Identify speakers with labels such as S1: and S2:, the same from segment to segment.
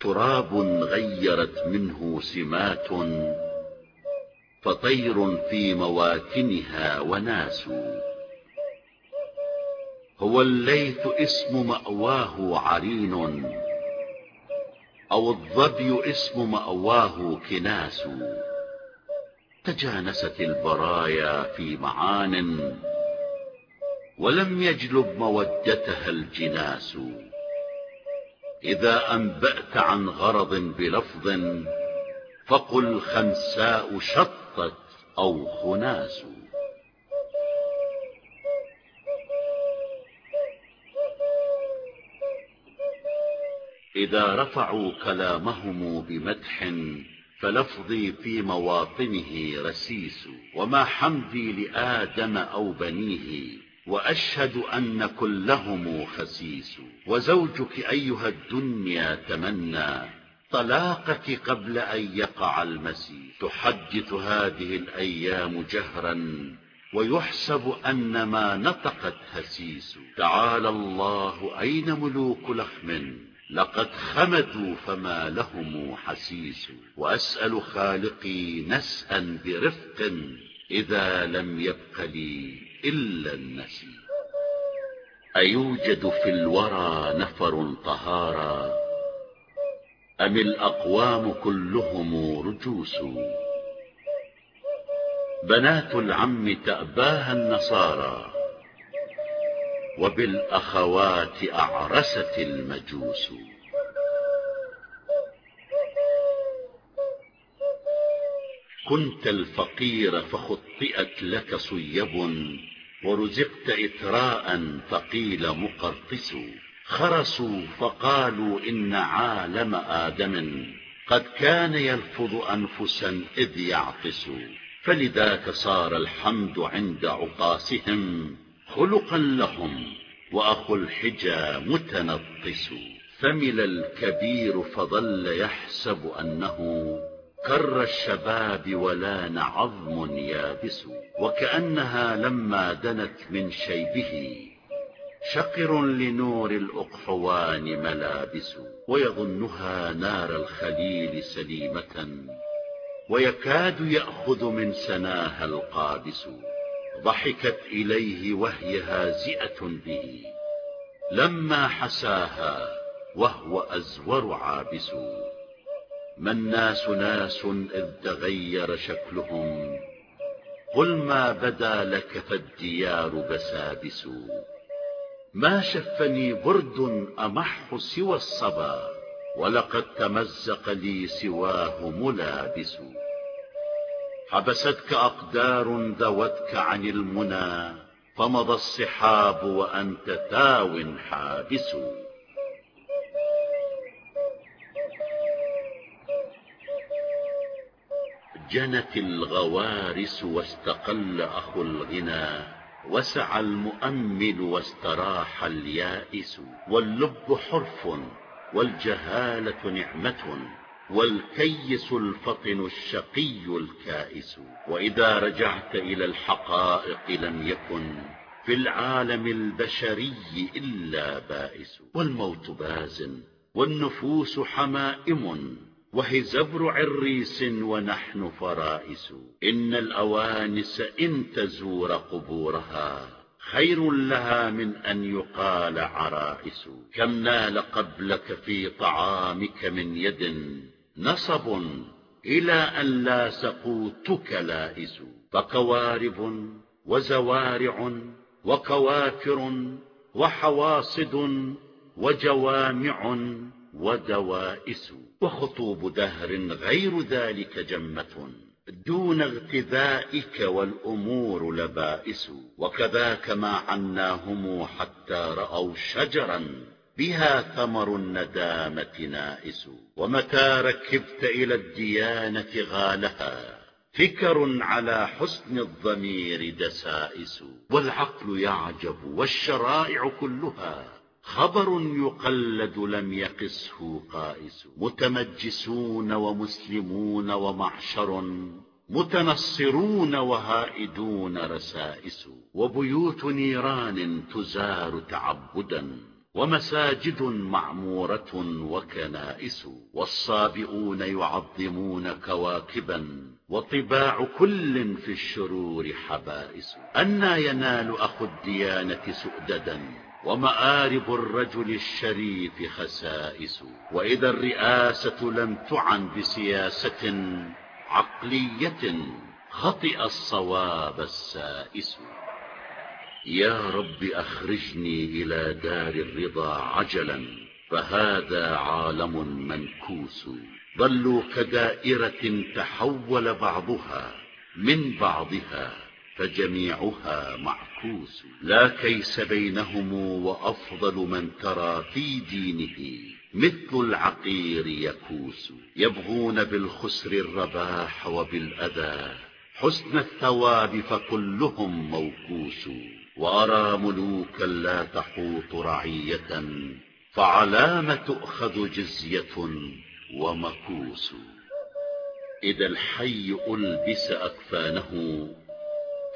S1: تراب غيرت منه سمات فطير في مواتنها وناس. هو الليث اسم مأواه عرين أو الظبي اسم مأواه كناس. تجانست البرايا في معان ولم يجلب مودتها الجناس. إذا أنبأت عن غرض بلفظ فقل خنساء شطت أو خناس. إذا رفعوا كلامهم بمدح فلفظي في مواطنه رسيس وما حمدي لآدم أو بنيه. وأشهد أن كلهم خسيس وزوجك أيها الدنيا تمنى طلاقك قبل أن يقع المسيس. تحدث هذه الأيام جهرا ويحسب أن ما نطقت هسيس. تعالى الله أين ملوك لخم لقد خمدوا فما لهم حسيس. وأسأل خالقي نسأا برفق إذا لم يبق لي إلا النسي أيوجد في الورى نفر طهارا. أم الأقوام كلهم رجوس. بنات العم تأباها النصارى. وبالأخوات أعرست المجوس. كنت الفقير فخطئت لك صيب ورزقت إثراء فقيل مقرطس. خرسوا فقالوا إن عالم آدم قد كان يلفظ أنفسا إذ يعطس. فلذاك صار الحمد عند عطاسهم خلقا لهم وأخو الحجى متنطس. فمل الكبير فظل يحسب أنه كر الشباب ولان عظم يابس وكأنها لما دنت من شيبه. شقر لنور الأقحوان ملابس ويظنها نار الخليل سليمة. ويكاد يأخذ من سناها القابس ضحكت إليه وهي هازئة به. لما حساها وهو أزور عابس. ما الناس ناس إذ تغير شكلهم قل ما بدا لك فالديار بسابس ما شفني برد أمح سوى الصبا ولقد تمزق لي سواه ملابس حبستك أقدار ذوتك عن المنى فمضى الصحاب وأنت تاو حابس جنت الغوارس واستقل أخو الغنى وسع المؤمل واستراح اليائس واللب حرف والجهالة نعمة والكيس الفطن الشقي الكائس. وإذا رجعت إلى الحقائق لم يكن في العالم البشري إلا بائس. والموت باز والنفوس حمائم وهي زبر عريس ونحن فرائس. إن الأوانس إن تزور قبورها خير لها من أن يقال عرائس. كم نال قبلك في طعامك من يد نصب إلى أن لا سقوتك لائس فكوارب وزوارع وكوافر وحواصد وجوامع ودوائس. وخطوب دهر غير ذلك جمة دون اغتذائك والأمور لبائس. وكذاك ما عناهم حتى رأوا شجرا بها ثمر الندامة نائس. ومتى ركبت إلى الديانة غالها فكر على حسن الضمير دسائس. والعقل يعجب والشرائع كلها خبر يقلد لم يقسه قائس. متمجسون ومسلمون ومعشر متنصرون وهائدون رسائس. وبيوت نيران تزار تعبدا ومساجد معمورة وكنائس. والصابئون يعظمون كواكبا وطباع كل في الشرور حبائس. أنا ينال أخو الديانة سؤددا. ومآرب الرجل الشريف خسائس. وإذا الرئاسة لم تعن بسياسة عقلية خطئ الصواب السائس. يا رب أخرجني إلى دار الرضا عجلا فهذا عالم منكوس. ظلوا كدائرة تحول بعضها من بعضها. فجميعها معكوس. لا كيس بينهم وأفضل من ترى في دينه مثل العقير يكوس. يبغون بالخسر الرباح وبالأذى حسن الثواب فكلهم موكوس. وأرى ملوكا لا تحوط رعية فعلام تؤخذ جزية ومكوس. إذا الحي ألبس أكفانه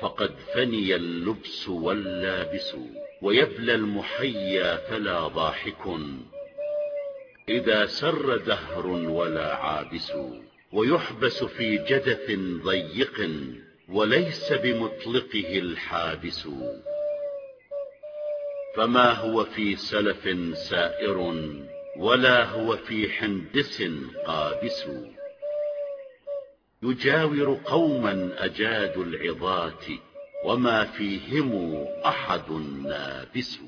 S1: فقد فني اللبس واللابس ويبلى المحيا فلا ضاحك. إذا سر دهر ولا عابس ويحبس في جدث ضيق وليس بمطلقه الحابس. فما هو في سلف سائر ولا هو في حندس قابس. يجاور قوما أجادوا العظات وما فيهم أحد نابس.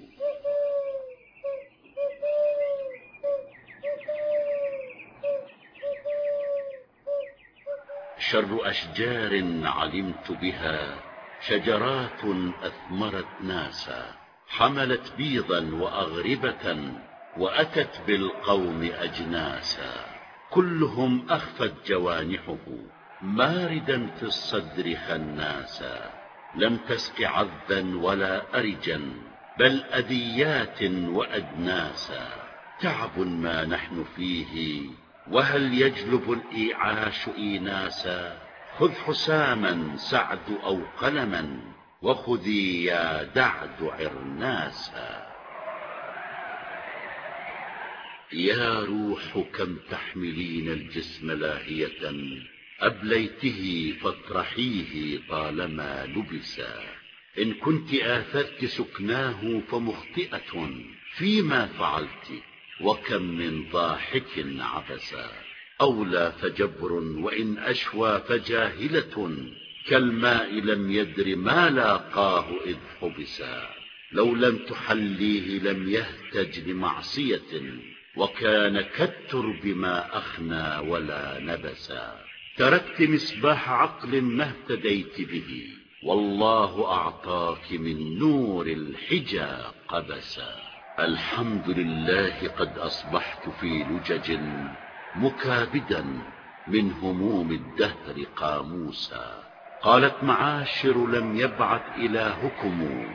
S1: شر أشجار علمت بها شجرات أثمرت ناسا حملت بيضا وأغربة وأتت بالقوم أجناسا. كلهم أخفت جوانحه ماردا في الصدر خناسا لم تسق عذا ولا أرجا بل أذيات وأدناسا تعب ما نحن فيه وهل يجلب الإيعاش إيناسا؟ خذ حساما سعد أو قلما وخذي يا دعد عرناسا. يا روح كم تحملين الجسم لاهية؟ أبليته فاطرحيه طالما لبسا إن كنت آثرت سكناه فمخطئة فيما فعلت وكم من ضاحك عبسا أولى فجبر وإن أشوى فجاهلة. كالماء لم يدر ما لاقاه إذ حبسا لو لم تحليه لم يهتج لمعصية وكان كالترب ما أخنى ولا نبسا تركت مصباح عقل ما اهتديت به والله أعطاك من نور الحجى قبسا. الحمد لله قد أصبحت في لجج مكابدا من هموم الدهر قاموسا. قالت معاشر لم يبعث إلهكم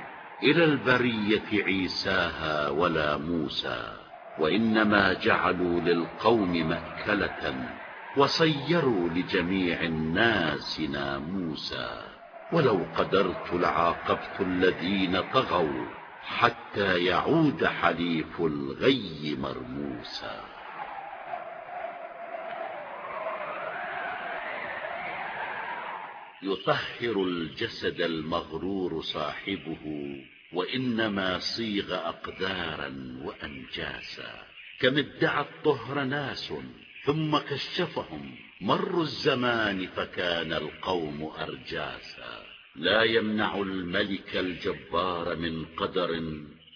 S1: إلى البرية عيساها ولا موسى وإنما جعلوا للقوم مأكلة وصيروا لجميع الناس ناموسا ولو قدرت لعاقبت الذين طغوا حتى يعود حليف الغي مرموسا. يطهر الجسد المغرور صاحبه وإنما صيغ أقدارا وأنجاسا. كم ادعى الطهر ناس ثم كشفهم. مر الزمان فكان القوم أرجاسا. لا يمنع الملك الجبار من قدر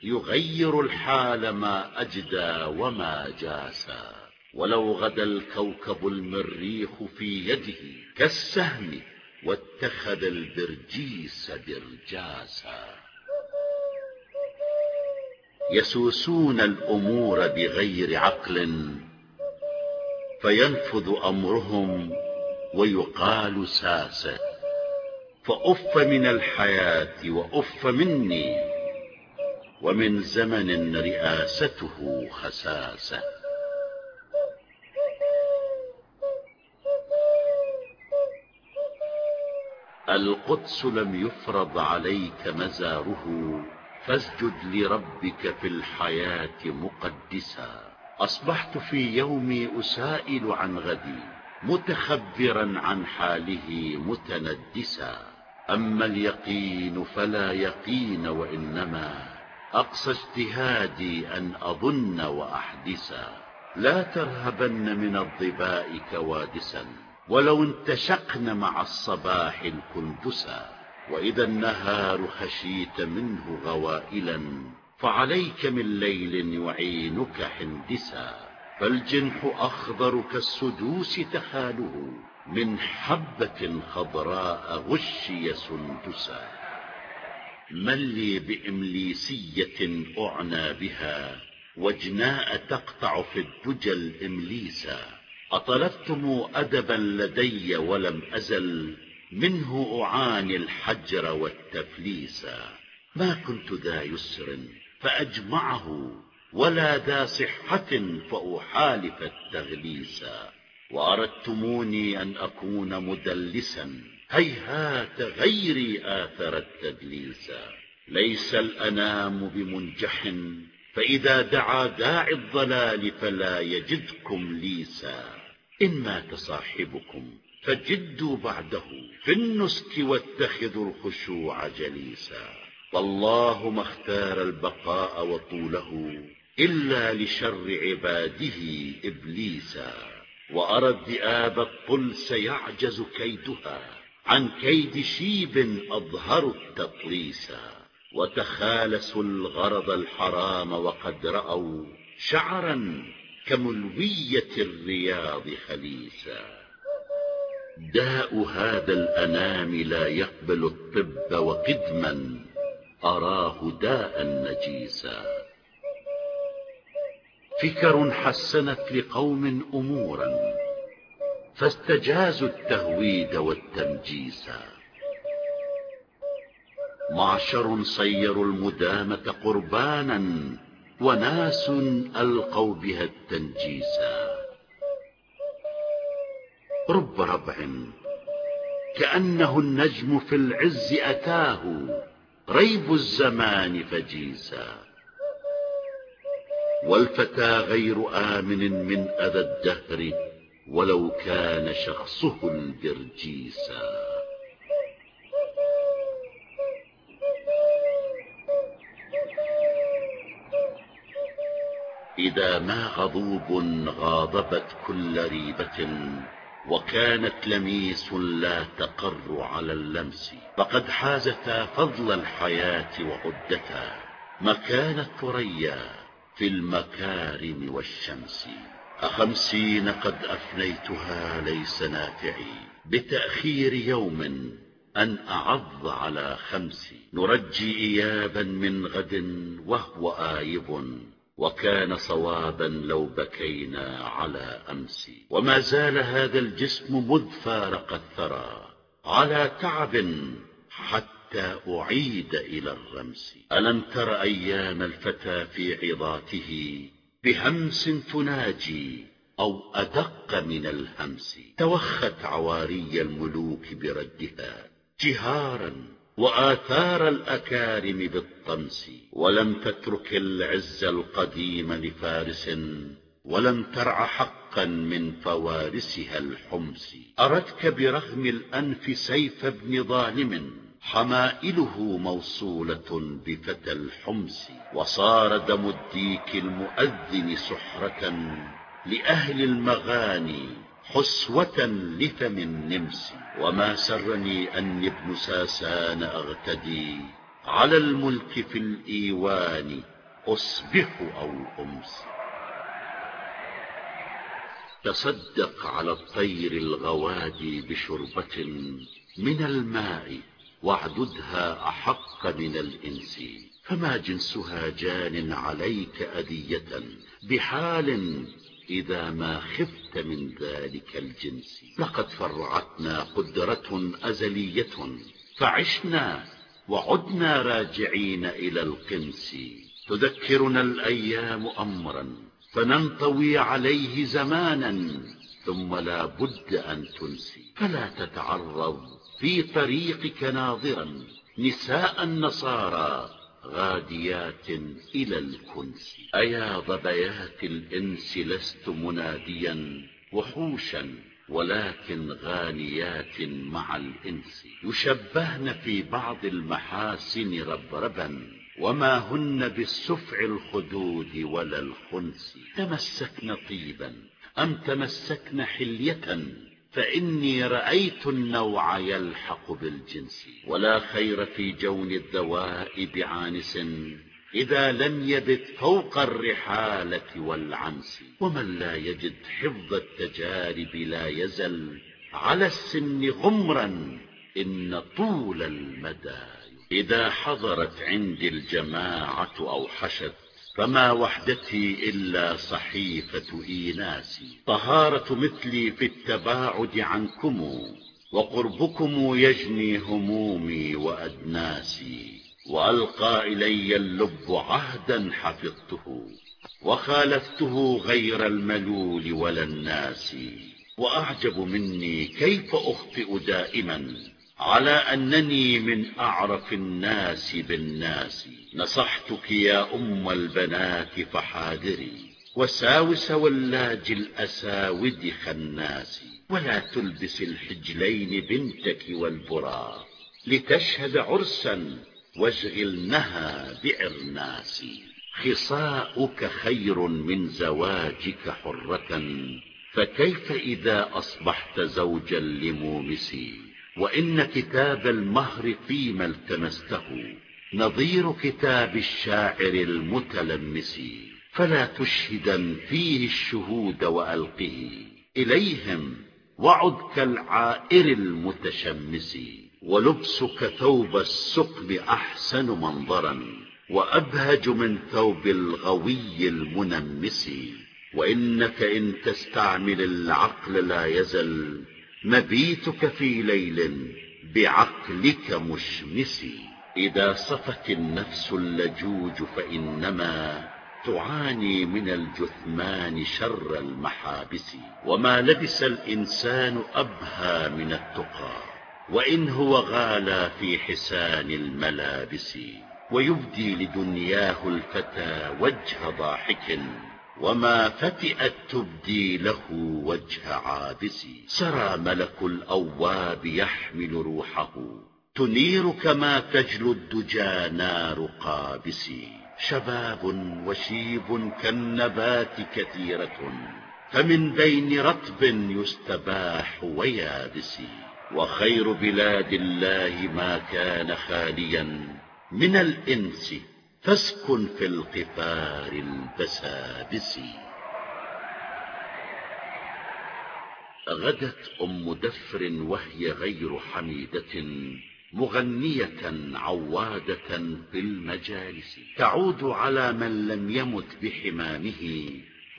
S1: يغير الحال ما أجدى وما جاسا. ولو غدا الكوكب المريخ في يده كالسهم واتخذ البرجيس برجاسا. يسوسون الأمور بغير عقل فينفذ أمرهم ويقال ساسة فأف من الحياة وأف مني ومن زمن رئاسته خساسة. القدس لم يفرض عليك مزاره فاسجد لربك في الحياة مقدسا. أصبحت في يومي أسائل عن غدي متخبرا عن حاله متندسا. أما اليقين فلا يقين وإنما أقصى اجتهادي أن أظن وأحدثا. لا ترهبن من الضباء كوادسا ولو انتشقن مع الصباح الكندسا وإذا النهار خشيت منه غوائلا فعليك من ليل يعينك حندسا فالجنح أخضر كالسدوس تخاله من حبة خضراء غشي سندسا. من لي بإمليسية أعنى بها وجناء تقطع في الدجى الإمليسا. أطلبتم أدبا لدي ولم أزل منه أعاني الحجر والتفليسا. ما كنت ذا يسر فأجمعه ولا ذا صحة فأحالف التغليسا وأردتموني أن أكون مدلسا. هيهات غيري آثر التدليسا ليس الأنام بمنجح فإذا دعا داعي الضلال فلا يجدكم ليسا. إن مات صاحبكم فجدوا بعده في النسك واتخذوا الخشوع جليسا. والله ما اختار البقاء وطوله إلا لشر عباده إبليسا وأرى الذئاب الطلس يعجز كيدها عن كيد شيب أظهر التطليسا وتخالسوا الغرض الحرام وقد رأوا شعرا كملوية الرياض خليسا داء هذا الأنام لا يقبل الطب وقدما أراه داء نجيسا. فكر حسنت لقوم أمورا فاستجازوا التهويد والتمجيسا معشر صيروا المدامة قربانا وناس ألقوا بها التنجيسا رب ربع كأنه النجم في العز أتاه. ريب الزمان فجيسا. والفتى غير آمن من أذى الدهر ولو كان شخصه البرجيسا إذا ما غضوب غاضبت كل ريبة وكانت لميس لا تقر على اللمس فقد حازتا فضل الحياة وعدتا. مكان الثريا في المكارم والشمس. أخمسين قد أفنيتها ليس نافعي. بتأخير يوم أن أعض على خمس. نرجي إيابا من غد وهو آيب. وكان صوابا لو بكينا على أمس. وما زال هذا الجسم مذ فارق الثرى على تعب حتى أعيد إلى الرمس. ألم تر أيام الفتى في عظاته بهمس تناجي أو أدق من الهمس؟ توخت عواري الملوك بردها جهارا وآثار الأكارم بالطمس ولم تترك العز القديم لفارس ولم ترع حقا من فوارسها الحمس. أردك برغم الأنف سيف ابن ظالم حمائله موصولة بفتى الحمس. وصار دم الديك المؤذن سحرة لأهل المغاني حسوة لفم النمس. وما سرني أني ابن ساسان أغتدي على الملك في الإيوان أصبح أو أمس. تصدق على الطير الغوادي بشربة من الماء واعددها أحق من الإنس. فما جنسها جان عليك أذية بحال إذا ما خفت من ذلك الجنس لقد فرعتنا قدرة أزلية. فعشنا وعدنا راجعين إلى القنس تذكرنا الأيام أمرا فننطوي عليه زمانا ثم لا بد أن تنسي. فلا تتعرض في طريقك ناظرا نساء النصارى غاديات إلى الكنس. أيا ضبيات الإنس لست مناديا وحوشا ولكن غانيات مع الإنس. يشبهن في بعض المحاسن ربربا وما هن بالسفع الخدود ولا الخنس. تمسكن طيبا أم تمسكن حلية؟ فإني رأيت النوع يلحق بالجنس ولا خير في جون الذوائب عانس إذا لم يبت فوق الرحالة والعنس. ومن لا يجد حفظ التجارب لا يزل على السن غمرا إن طول المدى. إذا حضرت عندي الجماعة أو حشت فما وحدتي إلا صحيفة إيناسي طهارة مثلي في التباعد عنكم وقربكم يجني همومي وأدناسي. وألقى إلي اللب عهدا حفظته وخالفته غير الملول ولا الناس. وأعجب مني كيف أخطئ دائما على أنني من أعرف الناس بالناس. نصحتك يا أم البنات فحاذري وساوس ولاج الأساود خناس. ولا تلبس الحجلين بنتك والبرا. لتشهد عرسا واشغلنها بعرناس خصاؤك خير من زواجك حرة. فكيف إذا أصبحت زوجا لمومسي؟ وإن كتاب المهر فيما التمسته نظير كتاب الشاعر المتلمس فلا تشهدا فيه الشهود وألقه. إليهم وعد كالعائر المتشمس ولبسك ثوب السقم أحسن منظرا وأبهج من ثوب الغوي المنمس. وإنك إن تستعمل العقل لا يزل مبيتك في ليل بعقلك مشمس. إذا صفت النفس اللجوج فإنما تعاني من الجثمان شر المحابس. وما لبس الإنسان أبهى من التقى وإن هو غالى في حسان الملابس. ويبدي لدنياه الفتى وجه ضاحك. وما فتئت تبدي له وجه عابس. سرى ملك الأواب يحمل روحه. تنير كما تجلو الدجى نار قابس. شباب وشيب كالنبات كثيرة. فمن بين رطب يستباح ويابس. وخير بلاد الله ما كان خاليا من الإنس فاسكن في القفار البسابس غدت أم دفر وهي غير حميدة مغنية عوادة في المجالس. تعود على من لم يمت بحمامه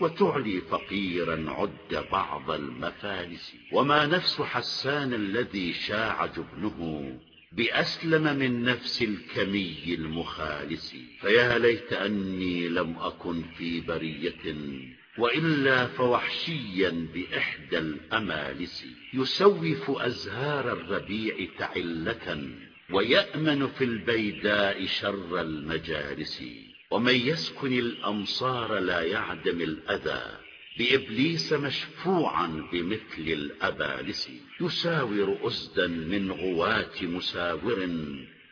S1: وتعلي فقيرا عد بعض المفالس. وما نفس حسان الذي شاع جبنه بأسلم من نفس الكمي المخالس. فيا ليت أني لم أكن في برية وإلا فوحشيا بإحدى الأمالس. يسوف أزهار الربيع تعلة ويأمن في البيداء شر المجالس. ومن يسكن الأمصار لا يعدم الأذى بإبليس مشفوعا بمثل الأبالس. يساور أسدا من غواة مساور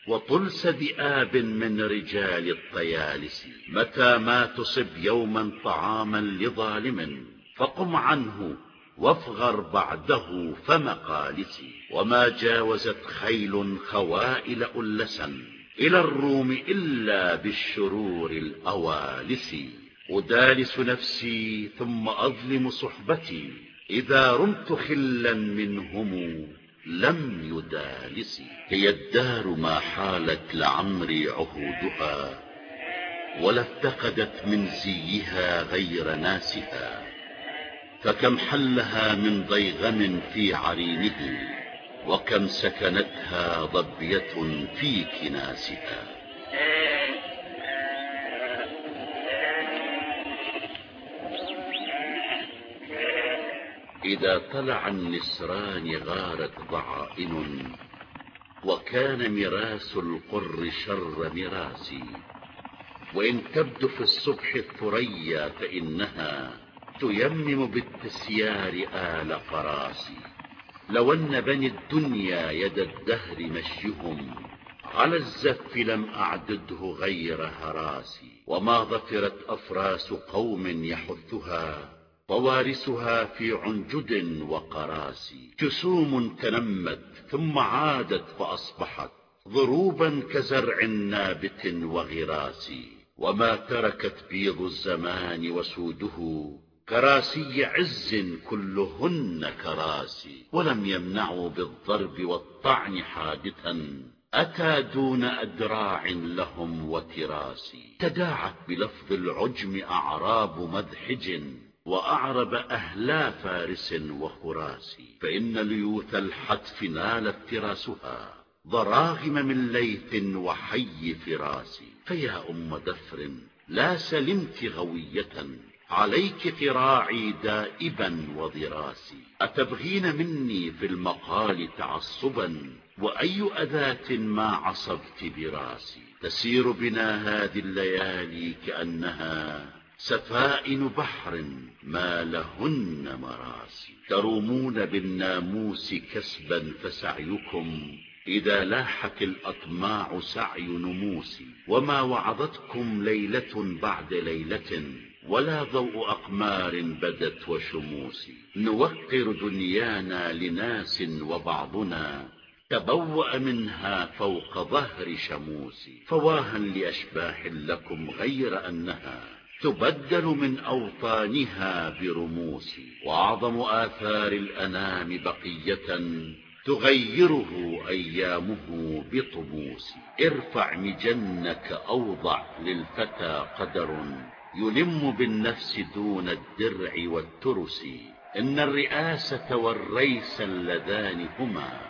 S1: وطلس ذئاب من رجال الطيالس. متى ما تصب يوما طعاما لظالم فقم عنه وافغر بعده فمقالس. وما جاوزت خيل خوائل ألسا إلى الروم إلا بالشرور الأوالس. أدالس نفسي ثم أظلم صحبتي. إذا رمت خلا منهم لم يدالسي. هي الدار ما حالت لعمري عهودها ولا افتقدت من زيها غير ناسها. فكم حلها من ضيغم في عرينه وكم سكنتها ضبية في كناسها. إذا طلع النسران غارت ضعائن وكان مراس القر شر مراسي وإن تبدو في الصبح الثريا فإنها تيمم بالتسيار آل فراسي. لو أن بني الدنيا يد الدهر مشيهم على الزف لم أعدده غير هراسي. وما ظفرت أفراس قوم يحثها طوارسها في عنجد وقراسي جسوم تنمت ثم عادت فأصبحت ضروبا كزرع نابت وغراس وما تركت بيض الزمان وسوده كراسي عز كلهن كراسي. ولم يمنعوا بالضرب والطعن حادثا أتى دون أدراع لهم وتراس تداعت بلفظ العجم أعراب مذحج وأعرب أهلا فارس وخراس فإن ليوث الحتف نالت تراسها ضراغم من ليث وحي فراس. فيا أم دفر لا سلمت غوية عليك قراعي دائبا وضراسي أتبغين مني في المقال تعصبا وأي أذاة ما عصبت براسي. تسير بنا هذه الليالي كأنها سفائن بحر ما لهن مراسي. ترومون بالناموس كسبا فسعيكم إذا لاحت الأطماع سعي نموس وما وعظتكم ليلة بعد ليلة ولا ضوء أقمار بدت وشموس نوقر دنيانا لناس وبعضنا تبوأ منها فوق ظهر شموس فواها لأشباح لكم غير أنها تبدل من أوطانها برموس وأعظم آثار الأنام بقية تغيره أيامه بطموس. ارفع مجنك أوضع للفتى قدر يلم بالنفس دون الدرع والترس. إن الرئاسة والريس اللذان هما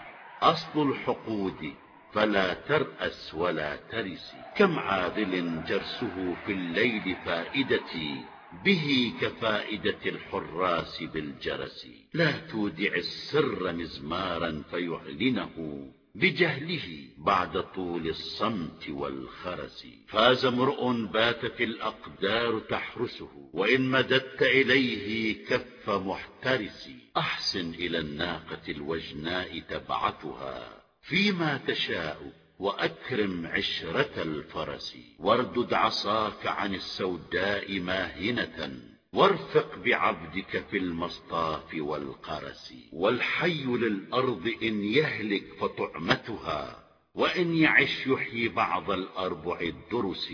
S1: أصل الحقود فلا ترأس ولا ترس. كم عاذل جرسه في الليل فائدتي به كفائدة الحراس بالجرس. لا تودع السر مزمارا فيعلنه بجهله بعد طول الصمت والخرس. فاز امرؤ باتت الأقدار تحرسه وإن مددت إليه كف محترس. أحسن إلى الناقة الوجناء تبعثها. فيما تشاء وأكرم عشرة الفرس. واردد عصاك عن السوداء ماهنة. وارفق بعبدك في المصطاف والقرس. والحي للأرض إن يهلك فطعمتها. وإن يعش يحيي بعض الأربع الدرس.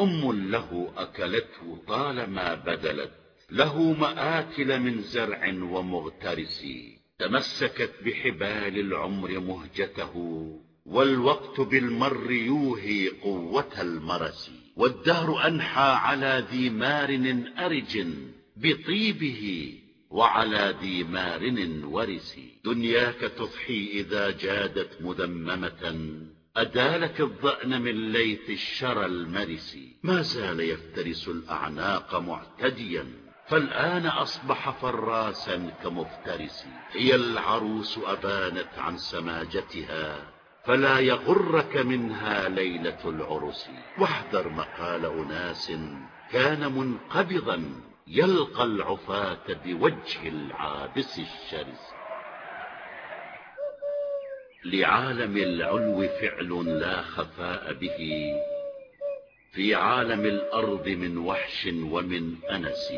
S1: أم له أكلته طالما بدلت. له مآكل من زرع ومغترس. تمسكت بحبال العمر مهجته والوقت بالمر يوهي قوة المرس. والدهر أنحى على ذي مار أرج بطيبه وعلى ذي مار ورس. دنياك تضحي إذا جادت مذممة أدالك الضأن من ليث الشرى المرس. ما زال يفترس الأعناق معتديا. فالآن أصبح فراسا كمفترس. هي العروس أبانت عن سماجتها فلا يغرك منها ليلة العرس. واحذر مقال أناس كان منقبضا يلقى العفاة بوجه العابس الشرس. لعالم العلو فعل لا خفاء به في عالم الأرض من وحش ومن أنس.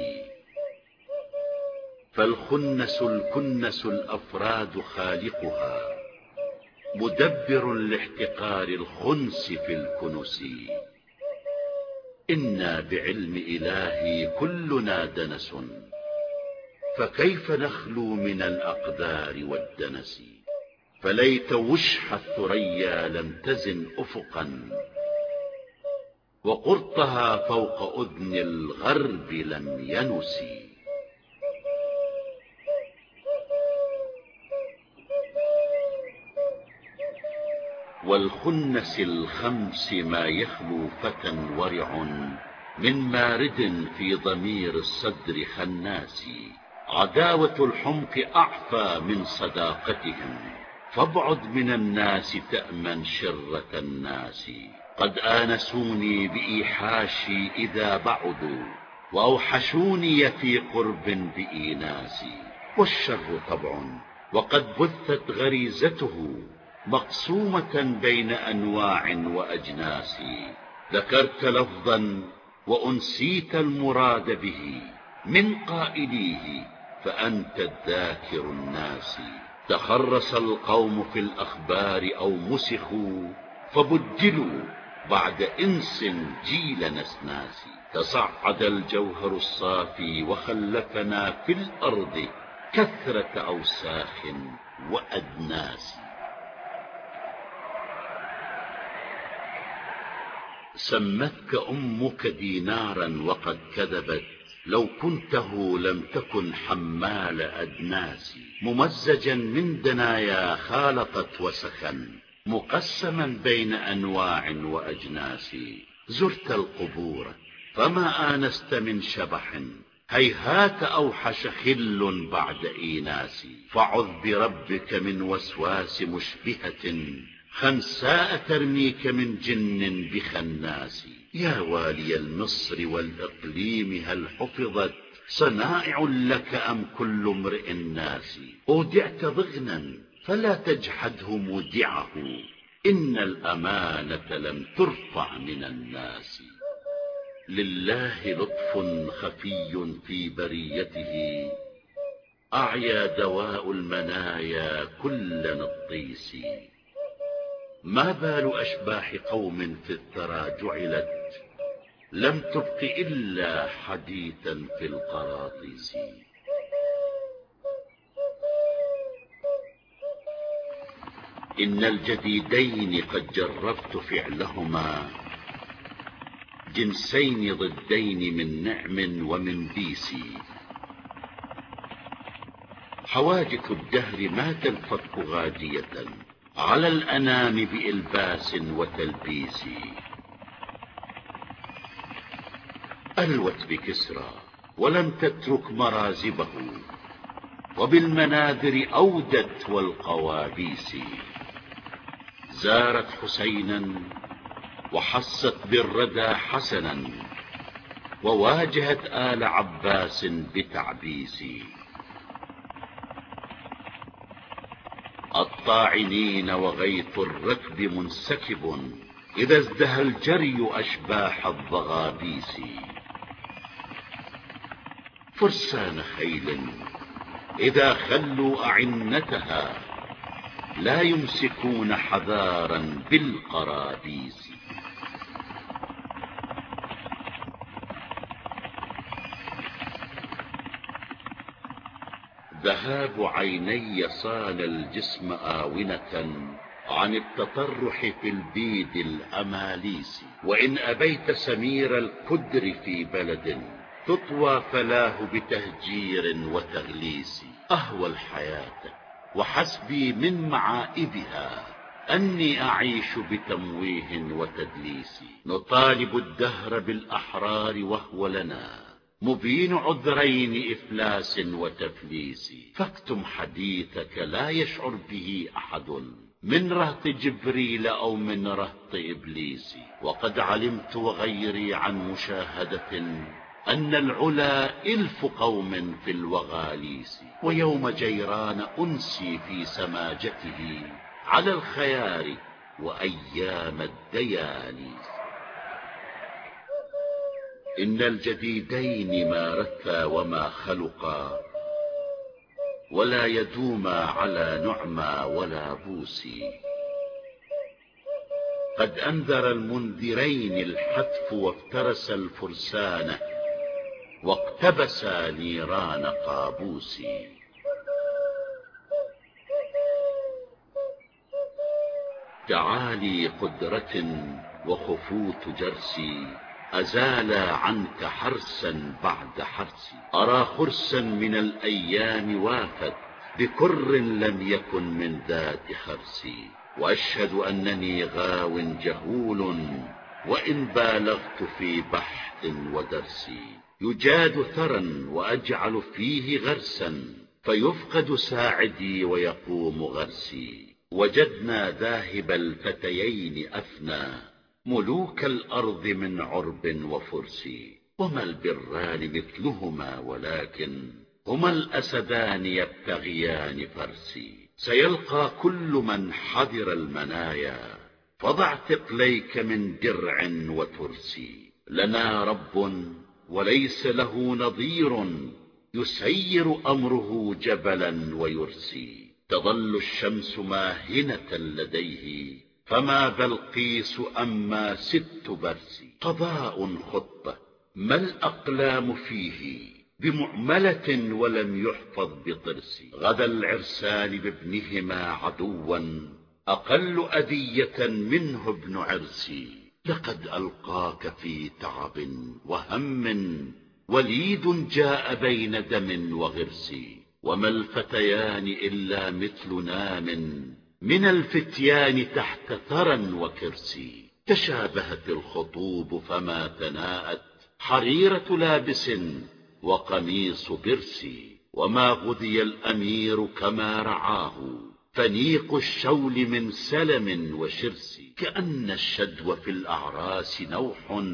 S1: فالخنس الكنس الأفراد خالقها مدبر لاحتقار الخنس في الكنس. إنا بعلم إلهي كلنا دنس فكيف نخلو من الأقدار والدنس؟ فليت وشح الثريا لم تزن أفقا وقرطها فوق أذن الغرب لم ينسي والخنس الخمس ما يخلو فتى ورع من مارد في ضمير الصدر خناس. عداوة الحمق أعفى من صداقتهم. فابعد من الناس تأمن شرة الناس. قد آنسوني بإيحاشي إذا بعدوا وأوحشوني في قرب بإيناسي. والشر طبع وقد بثت غريزته. مقسومة بين أنواع وأجناس. ذكرت لفظا وأنسيت المراد به من قائليه فأنت الذاكر الناس. تخرس القوم في الأخبار أو مسخوا فبدلوا بعد إنس جيل نسناس. تصعد الجوهر الصافي وخلفنا في الأرض كثرة أوساخ وأدناس. سمتك أمك دينارا وقد كذبت لو كنته لم تكن حمال أدناس. ممزجا من دنايا خالطت وسخا مقسما بين أنواع وأجناس. زرت القبور فما آنست من شبح. هيهات أوحش خل بعد إيناس. فعذ بربك من وسواس مشبهة. خنساء ترميك من جن بخناس. يا والي المصر والإقليم هل حفظت؟ صنائع لك أم كل امرئ ناس؟ أودعت ضغنا فلا تجحده مودعه. إن الأمانة لم ترفع من الناس. لله لطف خفي في بريته. أعيا دواء المنايا كل نطيس. ما بال أشباح قوم في الثرى جعلت لم تبق إلا حديثا في القراطيس. إن الجديدين قد جربت فعلهما. جنسين ضدين من نعم ومن بيس. حواجك الدهر ما تنفك غادية. على الأنام بإلباس وتلبيس. ألوت بكسرى ولم تترك مرازبه وبالمناذر أودت والقوابيس. زارت حسينا وحست بالردى حسنا وواجهت آل عباس بتعبيس. الطاعنين وغيث الركب منسكب إذا ازدهى الجري أشباح الضغابيس. فرسان خيل إذا خلوا أعنتها لا يمسكون حذارا بالقرابيس. ذهاب عيني صال الجسم آونة عن التطرح في البيد الأماليس وإن أبيت سمير الكدر في بلد تطوى فلاه بتهجير وتغليس. أهوى الحياة وحسبي من معائبها أني أعيش بتمويه وتدليس. نطالب الدهر بالأحرار وهو لنا. مبين عذرين إفلاس وتفليس فاكتم حديثك لا يشعر به أحد من رهط جبريل أو من رهط إبليس وقد علمت وغيري عن مشاهدة أن العلا إلف قوم في الوغاليس ويوم جيران أنسي في سماجته على الخيار وأيام الدياليس إن الجديدين ما رثا وما خلقا ولا يدوما على نعمى ولا بوسي. قد أنذر المنذرين الحتف وافترس الفرسان واقتبسا نيران قابوس تعالي قدرة وخفوت جرسي. أزال عنك حرسا بعد حرس. أرى خرسا من الأيام وافت بكر لم يكن من ذات خرسي وأشهد أنني غاو جهول وإن بالغت في بحث ودرس. يجاد ثرا وأجعل فيه غرسا فيفقد ساعدي ويقوم غرسي. وجدنا ذاهب الفتيين أفنى ملوك الأرض من عرب وفرس وما البران مثلهما ولكن هما الأسدان يبتغيان فرسي. سيلقى كل من حذر المنايا فضع ثقليك من درع وترس لنا رب وليس له نظير يسير أمره جبلا ويرسي. تظل الشمس ماهنة لديه فما بلقيس أما ست برس قضاء خطة ما الأقلام فيه؟ بمعملة ولم يحفظ بطرس. غدا العرسان بابنهما عدوا أقل أذية منه ابن عرسي لقد ألقاك في تعب وهم وليد جاء بين دم وغرس. وما الفتيان إلا مثل نام من الفتيان تحت ثرى وكرس تشابهت الخطوب فما تناءت حريرة لابس وقميص برس وما غذي الأمير كما رعاه فنيق الشول من سلم وشرس كأن الشدو في الأعراس نوح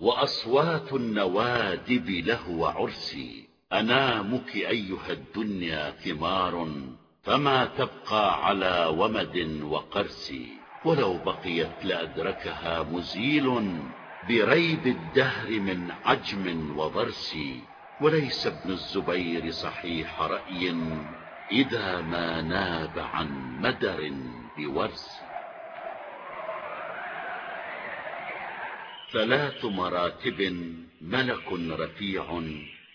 S1: وأصوات النوادب لهو عرسي أنامك أيها الدنيا ثمار فما تبقى على ومد وقرس ولو بقيت لأدركها مزيل بريب الدهر من عجم وضرس. وليس ابن الزبير صحيح رأي إذا ما ناب عن مدر بورس. ثلاث مراتب ملك رفيع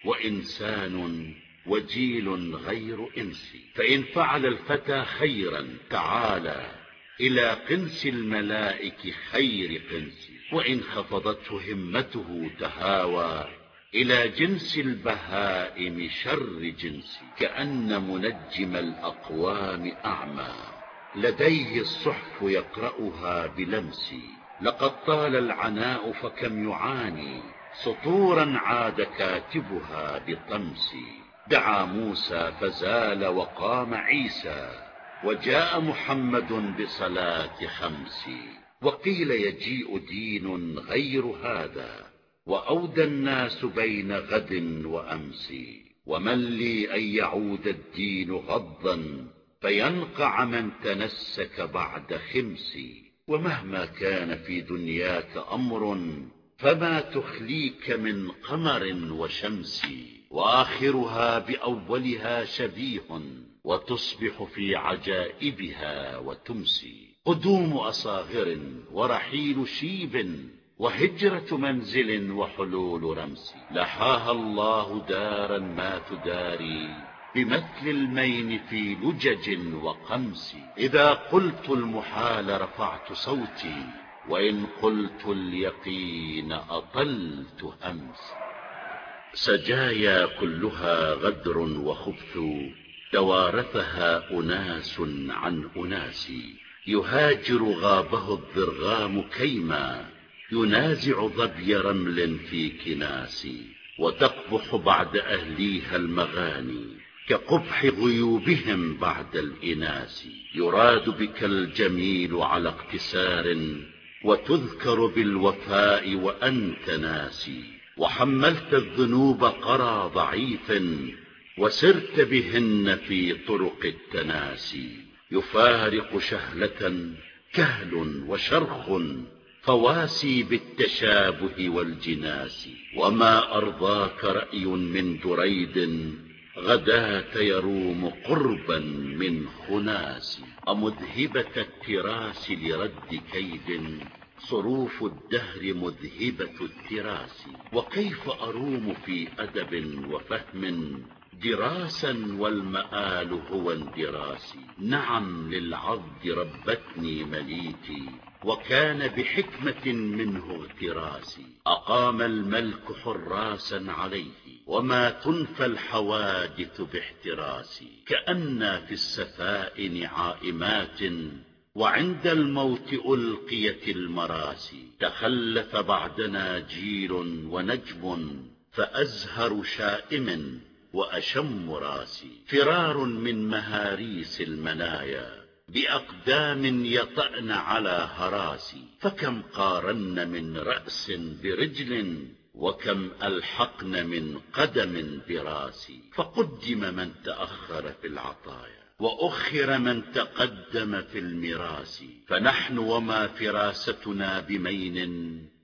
S1: وإنسان وجيل غير إنس. فإن فعل الفتى خيرا تعالى إلى قنس الملائك خير قنس. وإن خفضته همته تهاوى إلى جنس البهائم شر جنس. كأن منجم الأقوام أعمى. لديه الصحف يقرأها بلمس. لقد طال العناء فكم يعاني. سطورا عاد كاتبها بطمس. دعا موسى فزال وقام عيسى وجاء محمد بصلاة خمس وقيل يجيء دين غير هذا وأودى الناس بين غد وأمس ومن لي أن يعود الدين غضا فينقع من تنسك بعد خمس ومهما كان في دنياك أمر فما تخليك من قمر وشمس وآخرها بأولها شبيه وتصبح في عجائبها وتمسي. قدوم أصاغر ورحيل شيب وهجرة منزل وحلول رمس لحاها الله دارا ما تداري بمثل المين في لجج وقمس إذا قلت المحال رفعت صوتي وإن قلت اليقين أطلت همس سجايا كلها غدر وخبث توارثها أناس عن أناس. يهاجر غابه الضرغام كيما ينازع ظبي رمل في كناس. وتقبح بعد أهليها المغاني كقبح غيوبهم بعد الإناس. يراد بك الجميل على اقتسار وتذكر بالوفاء وأنت ناسي. وحملت الذنوب قرى ضعيف وسرت بهن في طرق التناسي. يفارق شهلة كهل وشرخ فواسي بالتشابه والجناس. وما أرضاك رأي من دريد غداة يروم قربا من خناس. أمذهبة التراس لرد كيد صروف الدهر مذهبة التراس وكيف أروم في أدب وفهم؟ دراسا والمآل هو اندراسي نعم للعض ربتني مليتي وكان بحكمة منه اغتراسي. أقام الملك حراسا عليه وما تنفى الحوادث باحتراسي. كأن في السفائن عائمات وعند الموت ألقيت المراسي. تخلف بعدنا جيل ونجم فأزهر شائم وأشم راسي. فرار من مهاريس المنايا بأقدام يطأن على هراسي. فكم قارن من رأس برجل وكم ألحقن من قدم براسي. فقدم من تأخر في العطايا. وأخر من تقدم في المراس فنحن وما فراستنا بمين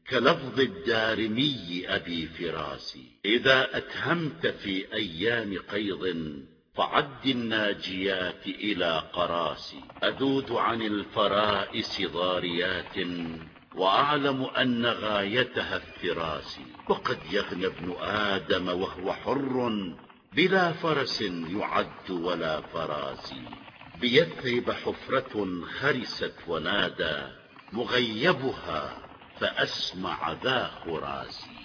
S1: كلفظ الدارمي أبي فراسي إذا أتهمت في أيام قيض فعد الناجيات إلى قراسي أدود عن الفرائس ضاريات وأعلم أن غايتها الفراس. وقد يغنى ابن آدم وهو حر بلا فرس يعد ولا فراس. بيثرب حفرة خرست ونادى مغيبها فأسمع ذا خراسي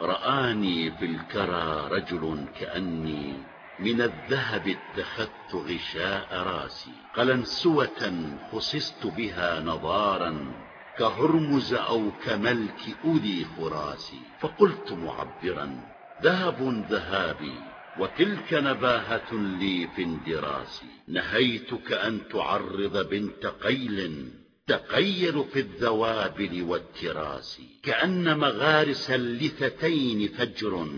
S1: رآني في الكرى رجل كأني من الذهب اتخذت غشاء راسي. قلنسوة خصصت بها نضارا كهرمز أو كملك أولي خراسي فقلت معبرا ذهب ذهابي وتلك نباهة لي في اندراسي. نهيتك أن تعرض بنت قيل تقيل في الذوابل والتراس. كأن مغارس اللثتين فجر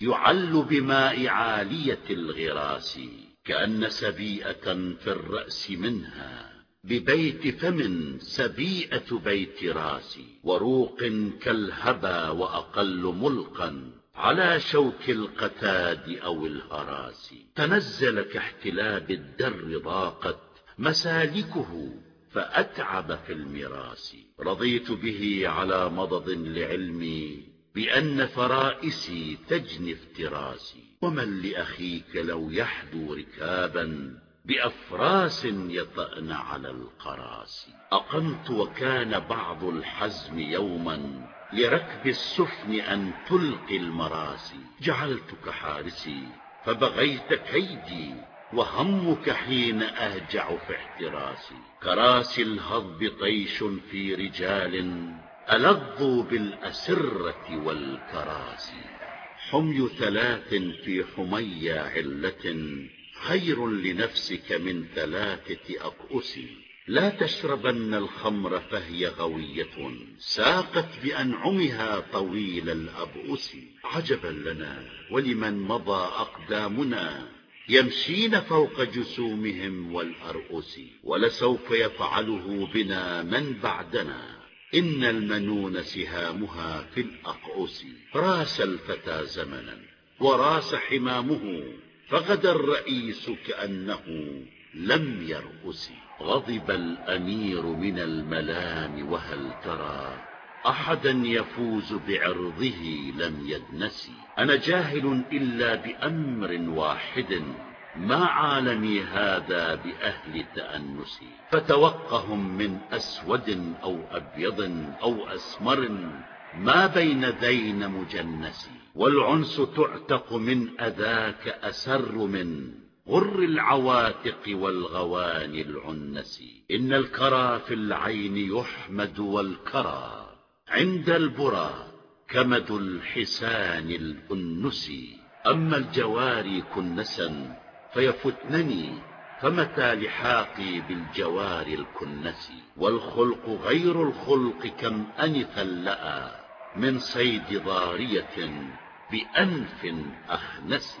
S1: يعل بماء عالية الغراس. كأن سبيئة في الرأس منها. ببيت فم سبيئة بيت راس وروق كالهبى وأقل ملقا على شوك القتاد أو الهراس. تنزل كاحتلاب الدر ضاقت مسالكه فأتعب في المراس. رضيت به على مضض لعلمي بأن فرائسي تجني افتراسي. ومن لأخيك لو يحدو ركابا بأفراس يطأن على القراس. أقمت وكان بعض الحزم يوما لركب السفن أن تلقي المراسي جعلتك حارسي فبغيت كيدي وهمك حين أهجع في احتراسي. كراسي الهضب طيش في رجال ألظوا بالأسرة والكراسي. حمي ثلاث في حمي علة خير لنفسك من ثلاثة أقؤس لا تشربن الخمر فهي غوية. ساقت بأنعمها طويل الأبؤس. عجبا لنا ولمن مضى أقدامنا؟ يمشين فوق جسومهم والأرؤس. ولسوف يفعله بنا من بعدنا. إن المنون سهامها في الأقؤس. راس الفتى زمنا وراس حمامه. فغدا الرئيس كأنه لم يرأس غضب الأمير من الملام وهل ترى أحدا يفوز بعرضه؟ لم يدنس. أنا جاهل إلا بأمر واحد. ما عالمي هذا بأهل تأنس؟ فتوقهم من أسود أو أبيض أو أسمر. ما بين ذين مجنس والعنس تعتق من أذاك أسر من غر العواتق والغواني العنس. إن الكرى في العين يحمد والكرى عند البرى كمد الحسان الأنس. أما الجواري كنسا فيفتنني فمتى لحاقي بالجوار الكنس. والخلق غير الخلق كم أنفا لأى من صيد ضارية بأنف أخنس.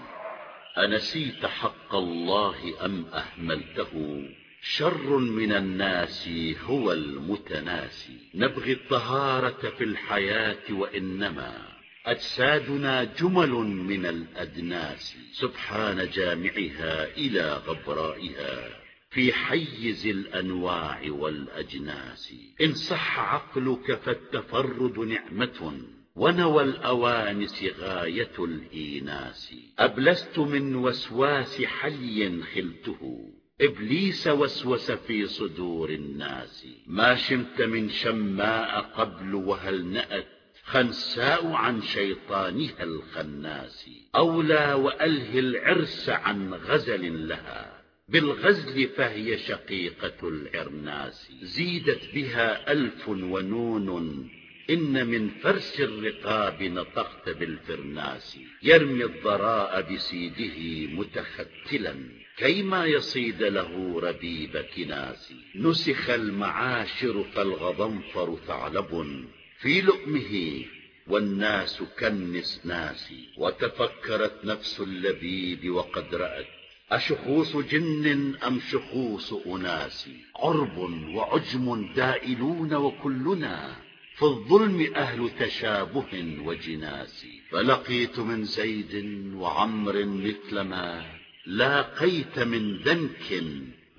S1: أنسيت حق الله أم أهملته؟ شر من الناس هو المتناسي نبغي الطهارة في الحياة وإنما. أجسادنا جمل من الأدناس. سبحان جامعها إلى غبرائها. في حيز الأنواع والأجناس. إن صح عقلك فالتفرد نعمة ونوى الأوانس غاية الإيناس. أبلست من وسواس حي خلته. إبليس وسوس في صدور الناس. ما شمت من شماء قبل وهل نأت خنساء عن شيطانها الخناس. أولى وأله العرس عن غزل لها. بالغزل فهي شقيقة العرناس زيدت بها ألف ونون. إن من فرش الرقاب نطقت بالفرناس. يرمي الضراء بسيده متختلا. كيما يصيد له ربيب كناس. نسخ المعاشر فالغضنفر ثعلب. في لؤمه والناس كالنسناس. وتفكرت نفس اللبيب وقد رأت أشخوص جن أم شخوص أناس؟ عرب وعجم دائلون وكلنا في الظلم أهل تشابه وجناس. فلقيت من زيد وعمر مثلما لاقيت من دنك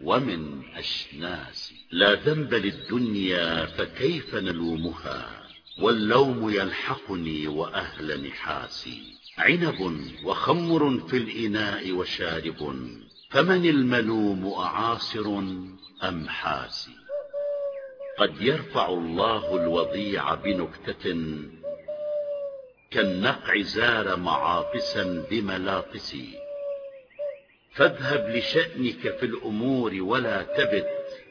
S1: ومن أشناس. لا ذنب للدنيا فكيف نلومها؟ واللوم يلحقني وأهل نحاسي. عنب وخمر في الإناء وشارب فمن الملوم أعاصر أم حاسي؟ قد يرفع الله الوضيع بنكتة كالنقع زار معاطسا بملاطسي فاذهب لشأنك في الأمور ولا تبت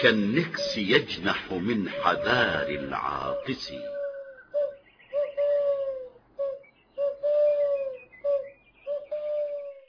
S1: كالنكس يجنح من حذار العاطس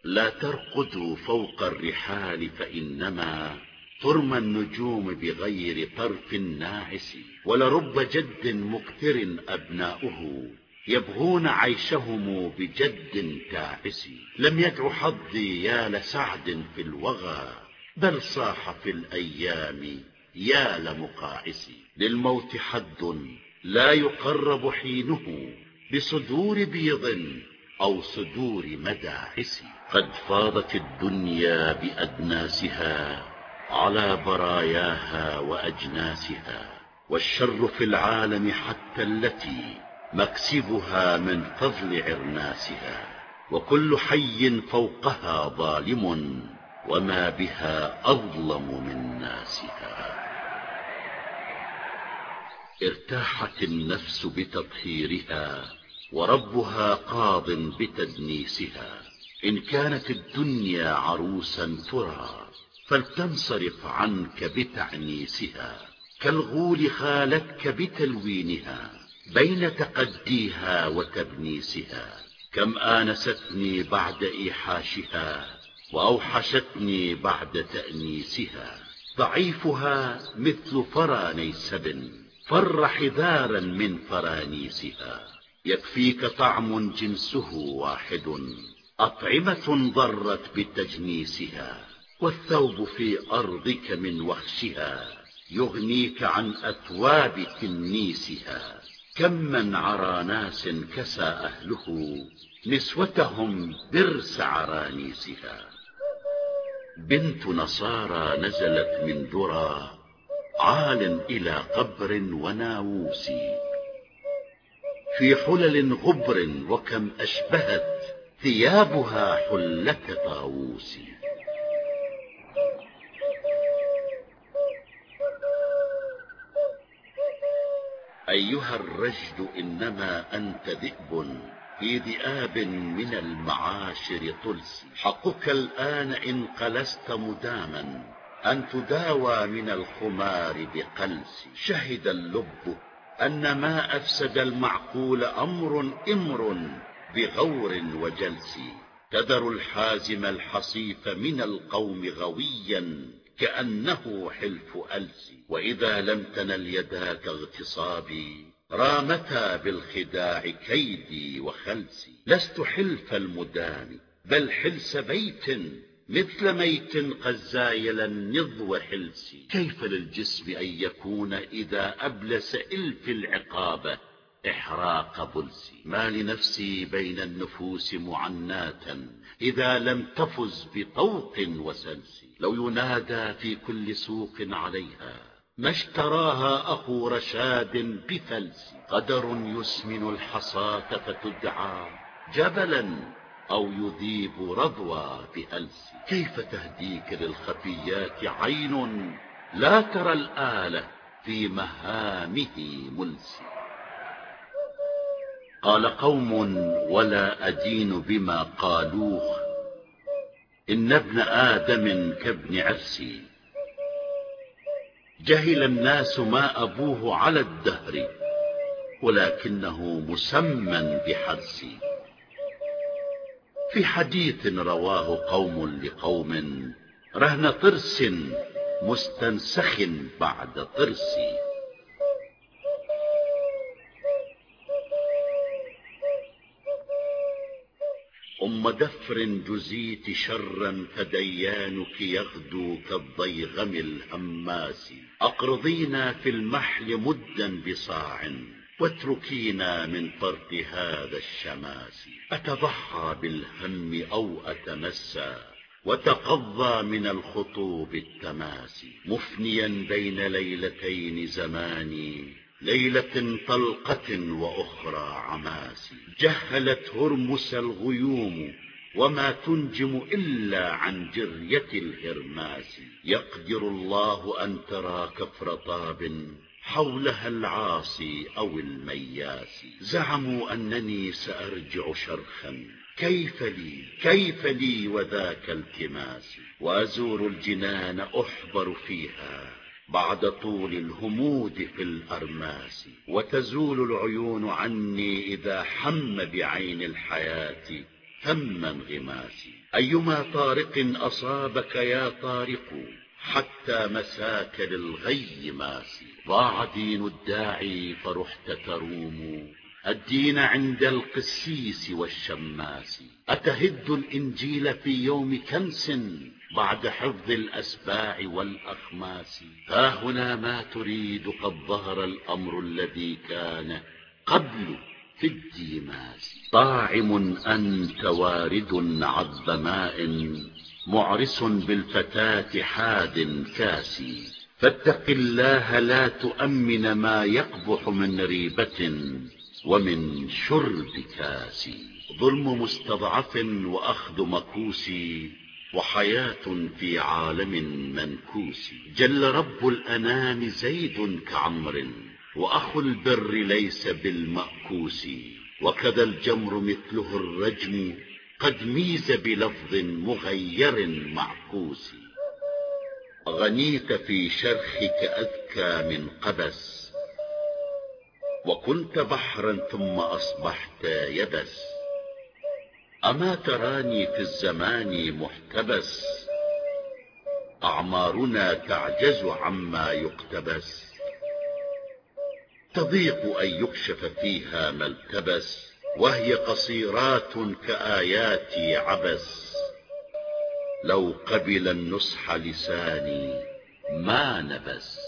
S1: لا ترقدوا فوق الرحال فإنما ترمى النجوم بغير طرف ناعس ولرب جد مكثر أبناؤه يبغون عيشهم بجد تعس لم يدع حظي يا لسعد في الوغى بل صاح في الأيام يا لمقاعس. للموت حد لا يقرب حينه بصدور بيض أو صدور مداعس قد فاضت الدنيا بأدناسها على براياها وأجناسها والشر في العالم حتى التي مكسبها من فضل عرناسها وكل حي فوقها ظالم وما بها أظلم من ناسها. ارتاحت النفس بتطهيرها وربها قاض بتدنيسها إن كانت الدنيا عروسا ترى فلتنصرف عنك بتعنيسها كالغول خالتك بتلوينها بين تقديها وتبنيسها كم آنستني بعد إيحاشها وأوحشتني بعد تأنيسها. ضعيفها مثل فرانيسب فر حذارا من فرانيسها. يكفيك طعم جنسه واحد. أطعمة ضرت بتجنيسها والثوب في أرضك من وخشها يغنيك عن أثواب تنيسها كم من عرى ناس كسى أهله نسوتهم برس عرانيسها بنت نصارى نزلت من درى عال إلى قبر وناووس في حلل غبر وكم أشبهت ثيابها حلة طاووس. أيها الرجل إنما أنت ذئب في ذئاب من المعاشر طلس. حقك الآن إن قلست مداما أن تداوى من الخمار بقلس. شهد اللب أن ما أفسد المعقول أمر إمر. بغور وجلس تذر الحازم الحصيف من القوم غويا كأنه حلف ألس. وإذا لم تنل يداك اغتصابي رامتا بالخداع كيدي وخلسي لست حلف المدان بل حلس بيت مثل ميت قد زايل النضو حلسي كيف للجسم أن يكون إذا أبلس إلف العقابة إحراق بلسي ما لنفسي بين النفوس معناتا إذا لم تفز بطوق وسلس لو ينادى في كل سوق عليها ما اشتراها أخو رشاد بفلس قدر يسمن الحصاة فتدعى جبلا أو يذيب رضوى بألس كيف تهديك للخفيات عين لا ترى الآلة في مهامه ملس قال قوم ولا أدين بما قالوه إن ابن آدم كابن عرسي جهل الناس ما أبوه على الدهر ولكنه مسمى بحرس في حديث رواه قوم لقوم رهن طرس مستنسخ بعد طرس. أم دفر جزيت شرا فديانك يغدو كالضيغم الهماس. أقرضينا في المحل مدا بصاع واتركينا من فرط هذا الشماس. أتضحى بالهم أو أتمسى وتقضى من الخطوب التماسي مفنيا بين ليلتين زماني ليلة طلقة وأخرى عماسي جهلت هرمس الغيوم وما تنجم إلا عن جرية الهرماس. يقدر الله أن ترى كفر طاب حولها العاصي أو المياس. زعموا أنني سأرجع شرخا كيف لي كيف لي وذاك التماس وأزور الجنان أحبر فيها. بعد طول الهمود في الأرماس وتزول العيون عني إذا حم بعين الحياة هم انغماسي أيما طارق أصابك يا طارق حتى مساك للغي ماسي ضاع دين الداعي فرحت تروم الدين عند القسيس والشماس. أتهد الإنجيل في يوم كنس؟ بعد حفظ الأسباع والأخماس. ها هنا ما تريد قد ظهر الأمر الذي كان قبل في الديماس. طاعم أنت وارد عذب ماء معرس بالفتاة حاد كاسي فاتق الله لا تؤمن ما يقبح من ريبة ومن شرب كاس. ظلم مستضعف وأخذ مكوس. وحياة في عالم منكوس. جل رب الأنام زيد كعمر وأخو البر ليس بالمأكوس. وكذا الجمر مثله الرجم قد ميز بلفظ مغير معكوس. غنيت في شرخك أذكى من قبس وكنت بحرا ثم أصبحت يبس. أما تراني في الزمان محتبس؟ أعمارنا تعجز عما يقتبس. تضيق أن يكشف فيها ما التبس وهي قصيرات كآيات عبس. لو قبل النصح لساني ما نبس.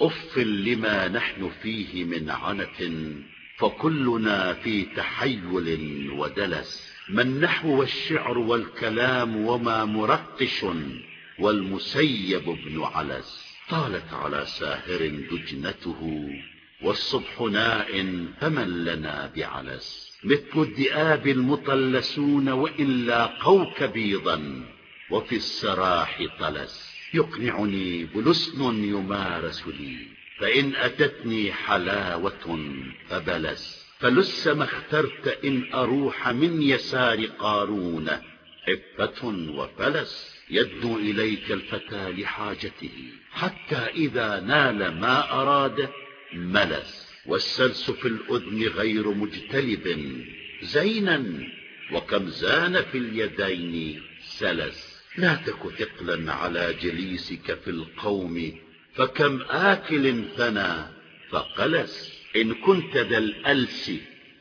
S1: أف لما نحن فيه من عنة فكلنا في تحيل ودلس. ما النحو والشعر والكلام وما مرقش والمسيب بن علس. طالت على ساهر دجنته والصبح ناء فمن لنا بعلس. مثل الذئاب المطلسون وإن لاقوك بيضا وفي السراح طلس. يقنعني بلسن يمارس لي فإن أتتني حلاوة فبلس. فلس ما اخترت إن أروح من يسار قارون حفة وفلس. يدنو إليك الفتى لحاجته حتى إذا نال ما أراد ملس. والسلس في الأذن غير مجتلب زينا وكم زان في اليدين سلس. لا تك ثقلا على جليسك في القوم فكم آكل ثنى فقلس. إن كنت ذا الألس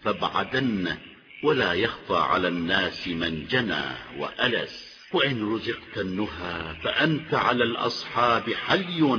S1: فابعدن ولا يخفى على الناس من جنى وألس. وإن رزقت النهى فأنت على الأصحاب حي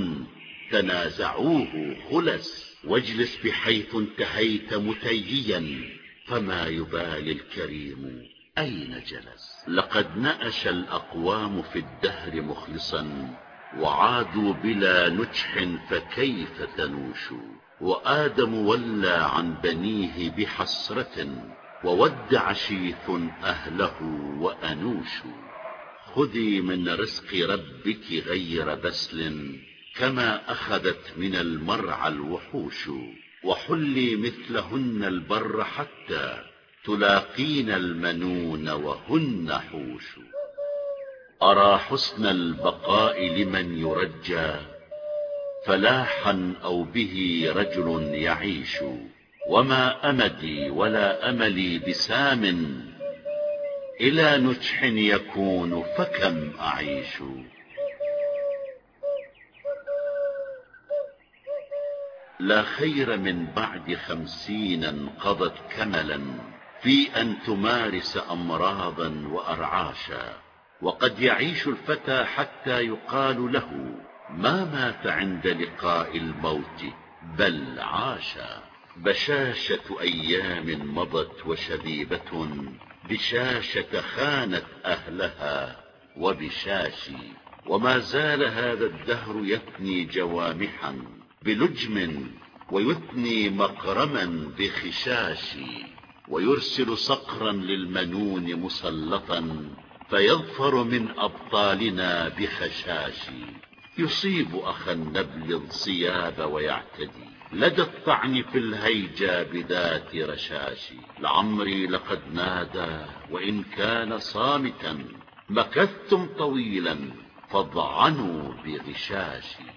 S1: تنازعوه خلس. واجلس بحيث انتهيت متييا فما يبالي الكريم أين جلس؟ لقد نأش الأقوام في الدهر مخلصا وعادوا بلا نجح فكيف تنوش وآدم ولى عن بنيه بحسرة وودع شيث أهله وأنوش خذي من رزق ربك غير بسل كما أخذت من المرعى الوحوش وحلي مثلهن البر حتى تلاقين المنون وهن حوش. أرى حسن البقاء لمن يرجى فلاحا أو به رجل يعيش. وما أمدي ولا أملي بسام إلى نجح يكون فكم أعيش. لا خير من بعد خمسين انقضت كملا. في أن تمارس أمراضا وأرعاشا وقد يعيش الفتى حتى يقال له ما مات عند لقاء الموت بل عاشا بشاشة أيام مضت وشبيبة بشاشة خانت أهلها وبشاشي. وما زال هذا الدهر يثني جوامحا بلجم ويثني مقرما بخشاشي. ويرسل صقرا للمنون مسلطا فيظفر من أبطالنا بخشاشي يصيب أخا النبل الصياب ويعتدي. لدى الطعن في الهيجا بذات رشاشي لعمري لقد نادى وإن كان صامتا مكثتم طويلا فاضعنوا بغشاشي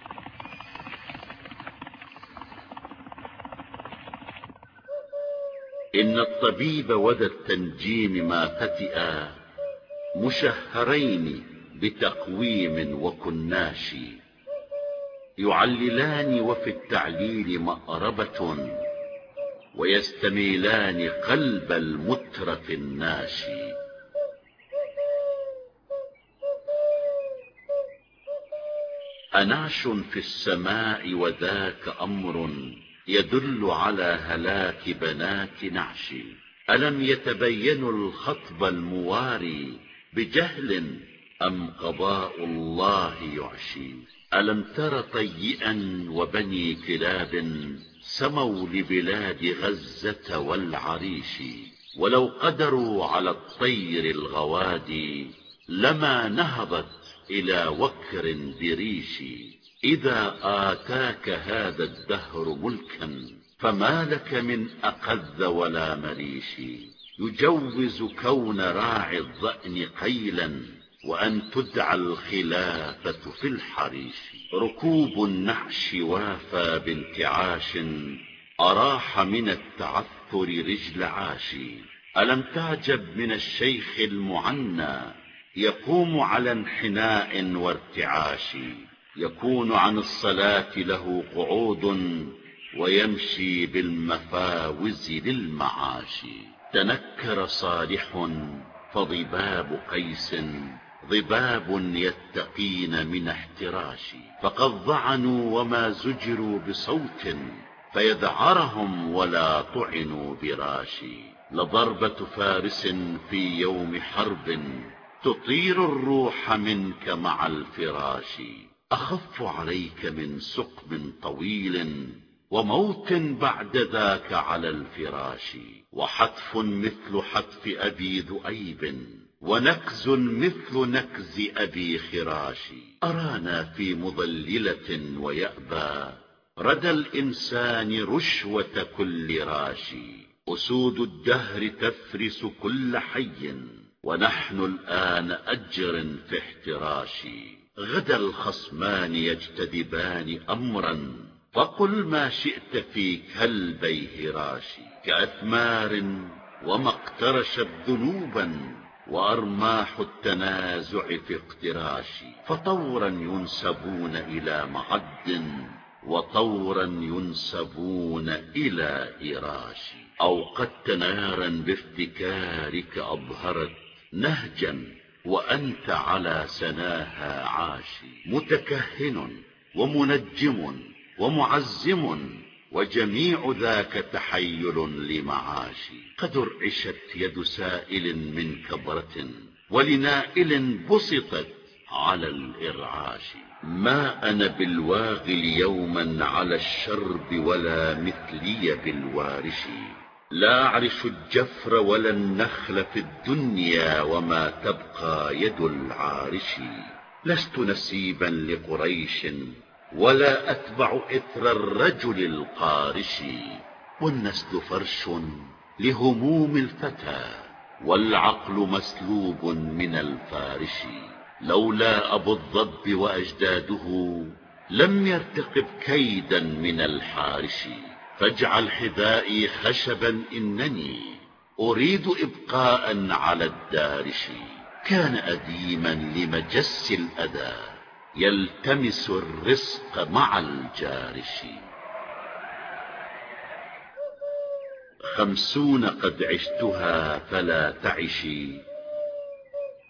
S1: إن الطبيب وذا التنجيم ما فتئا مشهرين بتقويم وكناش. يعللان وفي التعليل مأربة ويستميلان قلب المترف الناشي أناش في السماء وذاك أمر يدل على هلاك بنات نعش. ألم يتبينوا الخطب المواري بجهل أم قضاء الله يعشي؟ ألم تر طيئا وبني كلاب سموا لبلاد غزة والعريش؟ ولو قدروا على الطير الغوادي لما نهضت إلى وكر بريش إذا آتاك هذا الدهر ملكا فما لك من أقذ ولا مريش. يجوز كون راعي الظأن قيلا وأن تدعى الخلافة في الحريش. ركوب النعش وافى بانتعاش أراح من التعثر رجل عاشي ألم تعجب من الشيخ المعنى يقوم على انحناء وارتعاش. يكون عن الصلاة له قعود ويمشي بالمفاوز للمعاش. تنكر صالح فضباب قيس ضباب يتقين من احتراش. فقد ظعنوا وما زجروا بصوت فيذعرهم ولا طعنوا براش. لضربة فارس في يوم حرب تطير الروح منك مع الفراش. أخف عليك من سقم طويل وموت بعد ذاك على الفراش وحتف مثل حتف أبي ذؤيب ونكز مثل نكز أبي خراش. أرانا في مضللة ويأبى ردى الإنسان رشوة كل راشي أسود الدهر تفرس كل حي ونحن الآن أجر في احتراشي غدا الخصمان يجتذبان أمرا فقل ما شئت في كلبي هراشي كأثمار وما اقترشت ذنوبا وأرماح التنازع في اقتراش فطورا ينسبون إلى معد وطورا ينسبون إلى إراش أوقدت نارا بافتكارك أظهرت نهجا وأنت على سناها عاشي متكهن ومنجم ومعزم وجميع ذاك تحيل لمعاشي قد ارعشت يد سائل من كبرة ولنائل بسطت على الإرعاش. ما أنا بالواغل يوما على الشرب ولا مثلي بالوارش. لا أعرش الجفر ولا النخل في الدنيا وما تبقى يد العارش. لست نسيبا لقريش ولا أتبع إثر الرجل القارش. والنسل فرش لهموم الفتى والعقل مسلوب من الفارش. لولا أبو الضب وأجداده لم يرتقب كيدا من الحارش. فاجعل حذائي خشبا إنني أريد إبقاء على الدارش كان أديما لمجس الأذى يلتمس الرزق مع الجارش خمسون قد عشتها فلا تعشي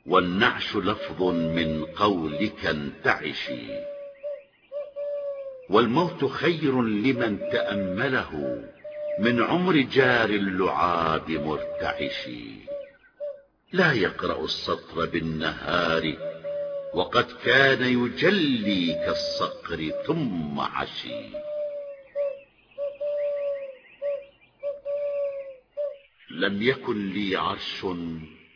S1: والنعش لفظ من قولك انتعشي. والموت خير لمن تأمله من عمر جار اللعاب مرتعش. لا يقرأ السطر بالنهار وقد كان يجلي كالصقر ثم عشي لم يكن لي عرش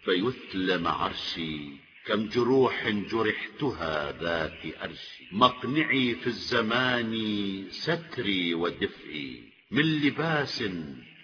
S1: فيثلم عرشي. كم جروح جرحتها ذات أرشي مقنعي في الزمان ستري ودفئي. من لباس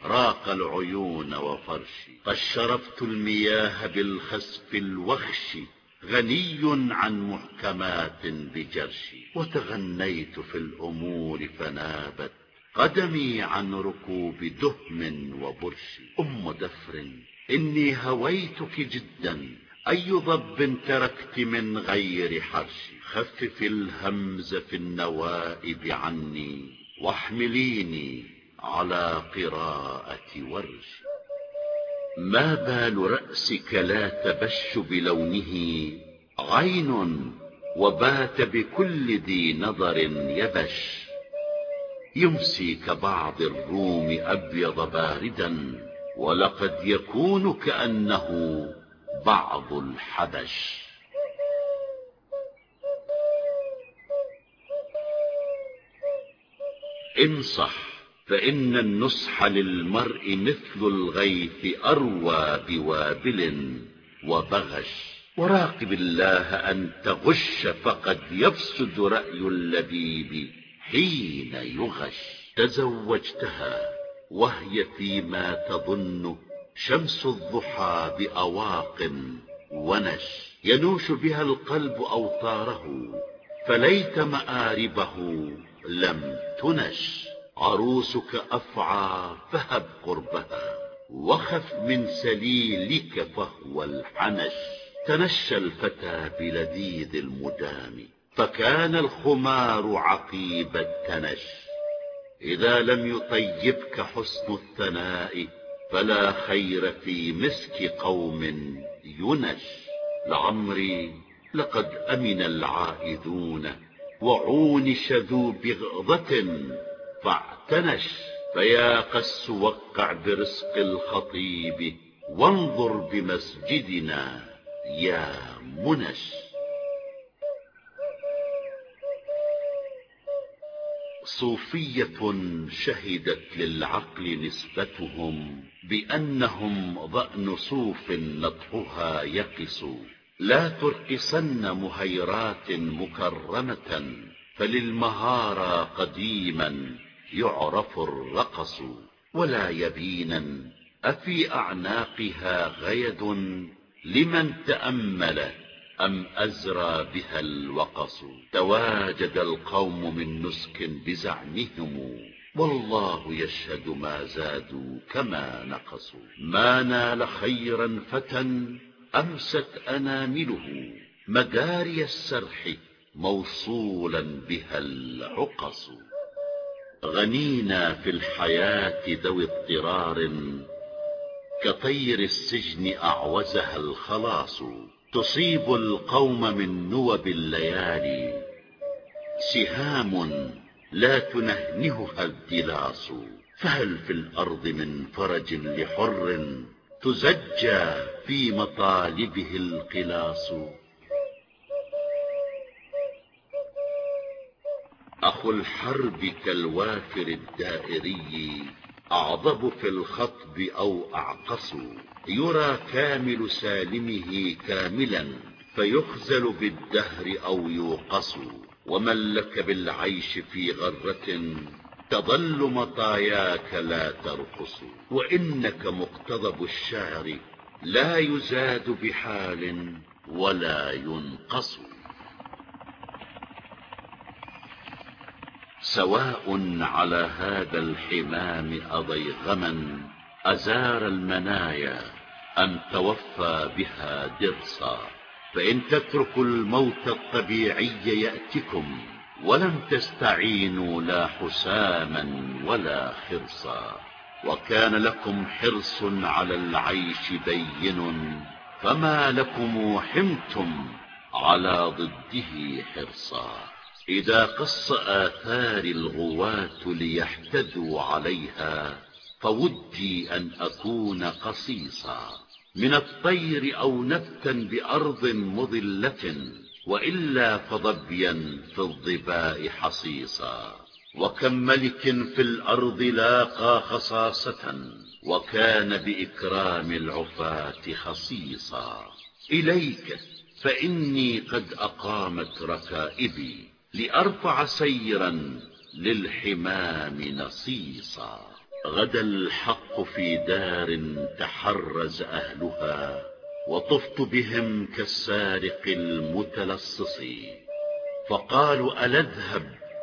S1: راق العيون وفرشي. قد شربت المياه بالخسف الوخش غني عن محكمات بجرشي. وتغنيت في الأمور فنابت. قدمي عن ركوب دهم وبرش أم دفر إني هويتك جدا. أي ضب تركت من غير حرش؟ خفف الهمز في النوائب عني واحمليني على قراءة ورش. ما بال رأسك لا تبش بلونه عين وبات بكل ذي نظر يبش. يمسي كبعض الروم أبيض باردا ولقد يكون كأنه بعض الحبش. انصح فإن النصح للمرء مثل الغيث أروى بوابل وبغش. وراقب الله أن تغش فقد يفسد رأي اللبيب حين يغش. تزوجتها وهي فيما تظن شمس الضحى بأواق ونش ينوش بها القلب أوطاره فليت مآربه لم تنش. عروسك أفعى فهب قربها وخف من سليلك فهو الحنش. تنشى الفتى بلذيذ المدام فكان الخمار عقيب التنش. إذا لم يطيبك حسن الثناء فلا خير في مسك قوم ينش لعمري لقد أمن العائدون وعونش ذو بغضة فاعتنش فيا قس وقع برزق الخطيب وانظر بمسجدنا يا منش صوفية شهدت للعقل نسبتهم بأنهم ضأن صوف نطحها يقص لا ترقصن مهيرات مكرمة فللمهارى قديما يعرف الرقص. ولا يبينا أفي أعناقها غيد؟ لمن تأمل أم أزرى بها الوقص تواجد القوم من نسك بزعمهم والله يشهد ما زادوا كما نقصوا. ما نال خيرا فتى أمست أنامله. مداري السرح موصولا بها العقص. غنينا في الحياة ذوي اضطرار كطير السجن أعوزها الخلاص. تصيب القوم من نوب الليالي. سهام لا تنهنهها الدلاص فهل في الأرض من فرج لحر تزجى في مطالبه القلاص أخو الحرب كالوافر الدائري أعضب في الخطب أو أعقص يرى كامل سالمه كاملا فيخزل بالدهر أو يوقص. ومن لك بالعيش في غرة تظل مطاياك لا ترقص. وإنك مقتضب الشعر لا يزاد بحال ولا ينقص. سواء على هذا الحمام أضيغما أزار المنايا أم توفى بها درصا فإن تتركوا الموت الطبيعي يأتكم ولم تستعينوا لا حساما ولا خرصا وكان لكم حرص على العيش بين فما لكم حمتم على ضده حرصا. إذا قص آثار الغواة ليحتدوا عليها فودي أن أكون قصيصا. من الطير أو نبتا بأرض مضلة وإلا فضبيا في الضباء حصيصا. وكم ملك في الأرض لاقى خصاصة وكان بإكرام العفاة خصيصا. إليك فإني قد أقامت ركائبي. لأرفع سيرا للحمام نصيصا. غدا الحق في دار تحرز أهلها وطفت بهم كالسارق المتلصص. فقالوا ألذهب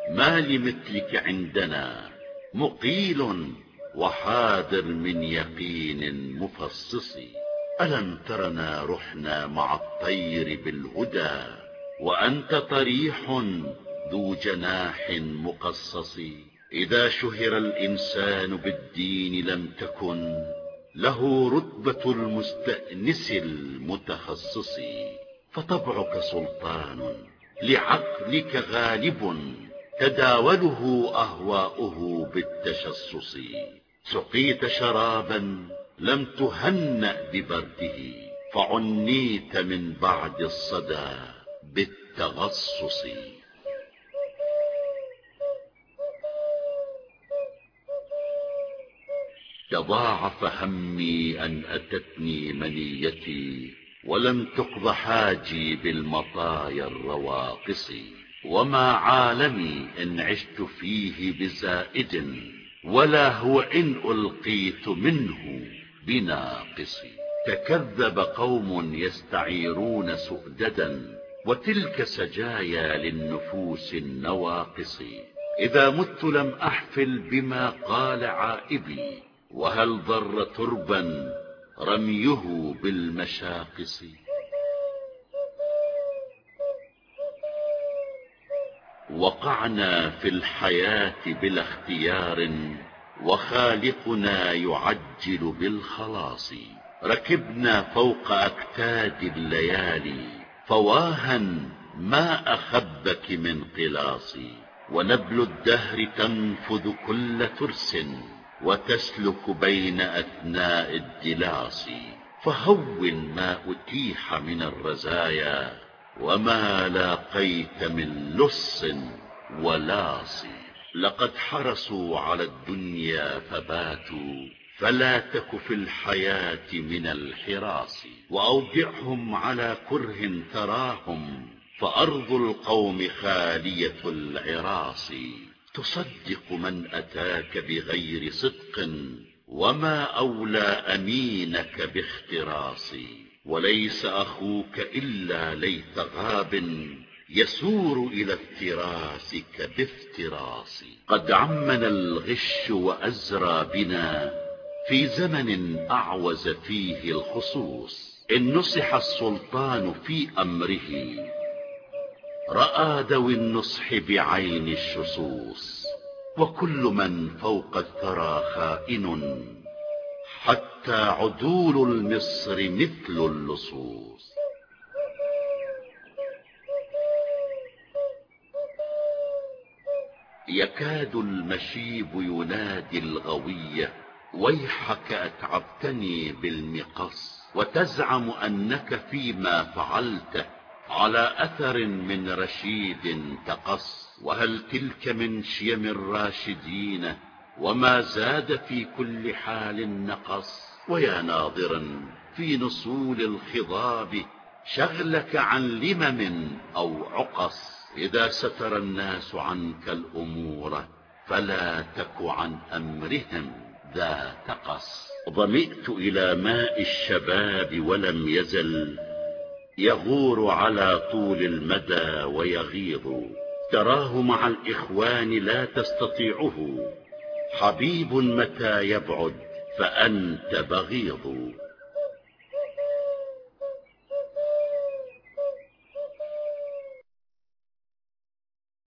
S1: ما لمثلك عندنا؟ مقيل وحاذر من يقين مفصص. ألم ترنا رحنا مع الطير بالهدى؟ وأنت طريح ذو جناح مقصص. إذا شهر الإنسان بالدين لم تكن له رتبة المستأنس المتخصص. فطبعك سلطان لعقلك غالب تداوله أهواؤه بالتشصص. سقيت شرابا لم تهنأ ببرده فعنيت من بعد الصدى. بالتغصص تضاعف همي أن أتتني منيتي ولم تقض حاجي بالمطايا الرواقص. وما عالمي إن عشت فيه بزائد ولا هو إن ألقيت منه بناقص. تكذب قوم يستعيرون سؤددا وتلك سجايا للنفوس النواقص. إذا مت لم أحفل بما قال عائبي. وهل ضر تربا رميه بالمشاقص؟ وقعنا في الحياة بلا اختيار وخالقنا يعجل بالخلاص. ركبنا فوق أكتاد الليالي فواها ما أخبك من قلاص ونبل الدهر تنفذ كل ترس وتسلك بين أثناء الدلاص. فهون ما أتيح من الرزايا وما لاقيت من لص ولاص. لقد حرصوا على الدنيا فباتوا فلا تك في الحياة من الحراس وأوجعهم على كره تراهم فأرض القوم خالية العراس تصدق من أتاك بغير صدق وما أولى أمينك باختراص وليس أخوك إلا ليت غاب يسور إلى افتراسك بافتراس قد عمنا الغش وأزرى بنا في زمن أعوز فيه الخصوص إن نصح السلطان في أمره. رأى ذوي النصح بعين الشصوص وكل من فوق الثرى خائن. حتى عدول المصر مثل اللصوص. يكاد المشيب ينادي الغوية ويحك أتعبتني بالمقص وتزعم أنك فيما فعلته على أثر من رشيد تقص وهل تلك من شيم الراشدين وما زاد في كل حال نقص ويا ناظرا في نصول الخضاب شغلك عن لمم أو عقص إذا ستر الناس عنك الأمور فلا تك عن أمرهم ذات قص ظمئت إلى ماء الشباب ولم يزل يغور على طول المدى ويغيظ. تراه مع الإخوان لا تستطيعه. حبيب متى يبعد؟ فأنت بغيض.